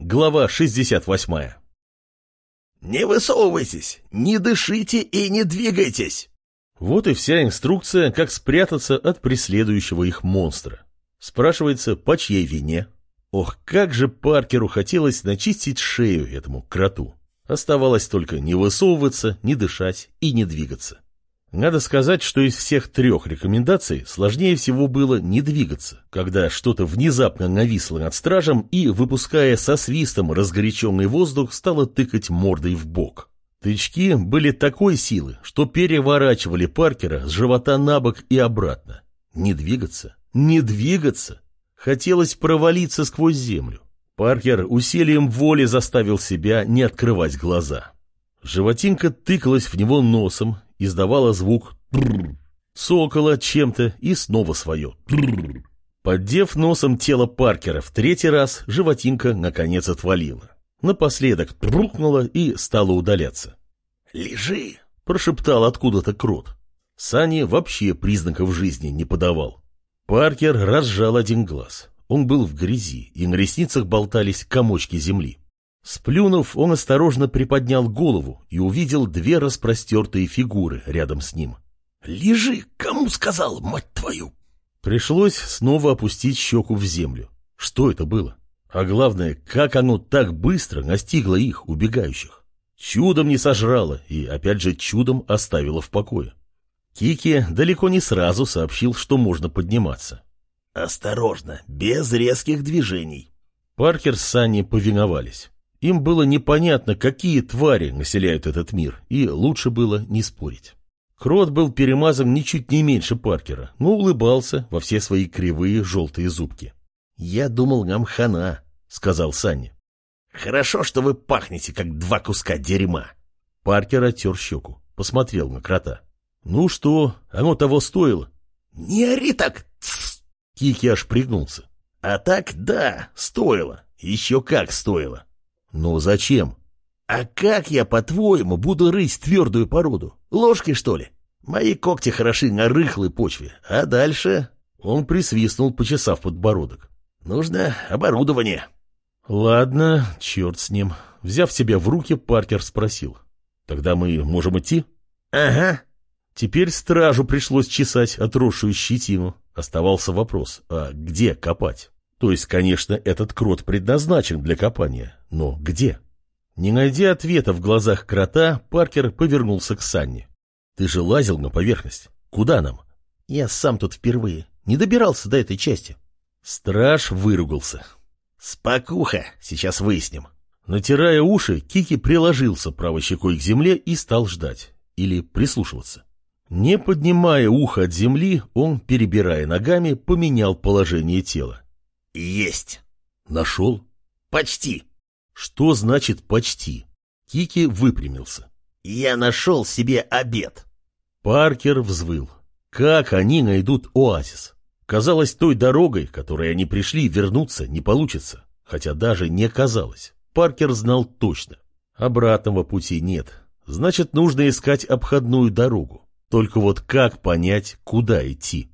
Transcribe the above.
Глава 68. «Не высовывайтесь, не дышите и не двигайтесь!» Вот и вся инструкция, как спрятаться от преследующего их монстра. Спрашивается, по чьей вине? Ох, как же Паркеру хотелось начистить шею этому кроту. Оставалось только не высовываться, не дышать и не двигаться. Надо сказать, что из всех трех рекомендаций сложнее всего было не двигаться, когда что-то внезапно нависло над стражем и, выпуская со свистом разгоряченный воздух, стало тыкать мордой в бок. Тычки были такой силы, что переворачивали Паркера с живота на бок и обратно. Не двигаться, не двигаться. Хотелось провалиться сквозь землю. Паркер усилием воли заставил себя не открывать глаза. Животинка тыкалась в него носом, издавала звук «трррр», цокала чем-то и снова свое «трррр». Поддев носом тело Паркера в третий раз, животинка наконец отвалила. Напоследок трухнула и стала удаляться. «Лежи!» — прошептал откуда-то крот. Сани вообще признаков жизни не подавал. Паркер разжал один глаз. Он был в грязи, и на ресницах болтались комочки земли. Сплюнув, он осторожно приподнял голову и увидел две распростертые фигуры рядом с ним. «Лежи! Кому сказал, мать твою?» Пришлось снова опустить щеку в землю. Что это было? А главное, как оно так быстро настигло их, убегающих? Чудом не сожрало и, опять же, чудом оставило в покое. Кики далеко не сразу сообщил, что можно подниматься. «Осторожно, без резких движений». Паркер с Санни повиновались. Им было непонятно, какие твари населяют этот мир, и лучше было не спорить. Крот был перемазан ничуть не меньше Паркера, но улыбался во все свои кривые желтые зубки. «Я думал, нам хана», — сказал Санни. «Хорошо, что вы пахнете, как два куска дерьма». Паркер оттер щеку, посмотрел на крота. «Ну что, оно того стоило?» «Не ори так!» Кики аж пригнулся. «А так, да, стоило. Еще как стоило. «Ну зачем?» «А как я, по-твоему, буду рыть твердую породу? Ложкой, что ли? Мои когти хороши на рыхлой почве, а дальше...» Он присвистнул, почесав подбородок. «Нужно оборудование». «Ладно, черт с ним». Взяв себя в руки, Паркер спросил. «Тогда мы можем идти?» «Ага». Теперь стражу пришлось чесать отросшую щетину. Оставался вопрос, а где копать? То есть, конечно, этот крот предназначен для копания, но где? Не найдя ответа в глазах крота, Паркер повернулся к Санне. «Ты же лазил на поверхность. Куда нам?» «Я сам тут впервые. Не добирался до этой части». Страж выругался. «Спокуха, сейчас выясним». Натирая уши, Кики приложился правой щекой к земле и стал ждать. Или прислушиваться. Не поднимая ухо от земли, он, перебирая ногами, поменял положение тела. «Есть!» «Нашел?» «Почти!» «Что значит «почти»?» Кики выпрямился. «Я нашел себе обед!» Паркер взвыл. «Как они найдут оазис?» Казалось, той дорогой, которой они пришли, вернуться не получится. Хотя даже не казалось. Паркер знал точно. Обратного пути нет. Значит, нужно искать обходную дорогу. Только вот как понять, куда идти?